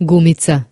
Гумица.